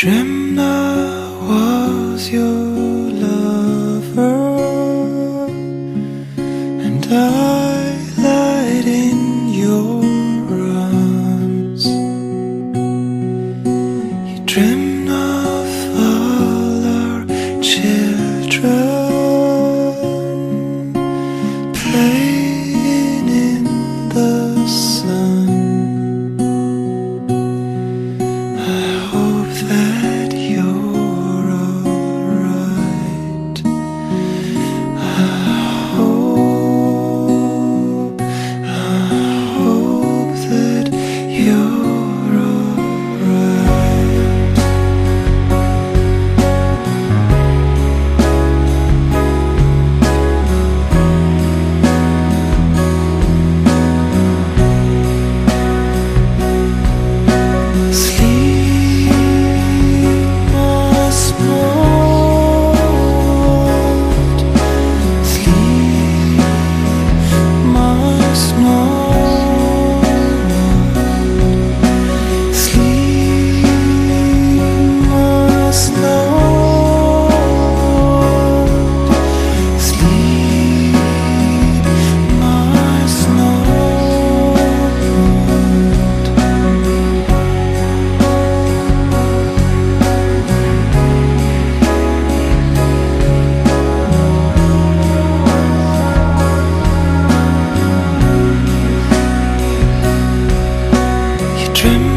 dreamt I was your lover, and I lied in your arms. You dreamt of all our children Trim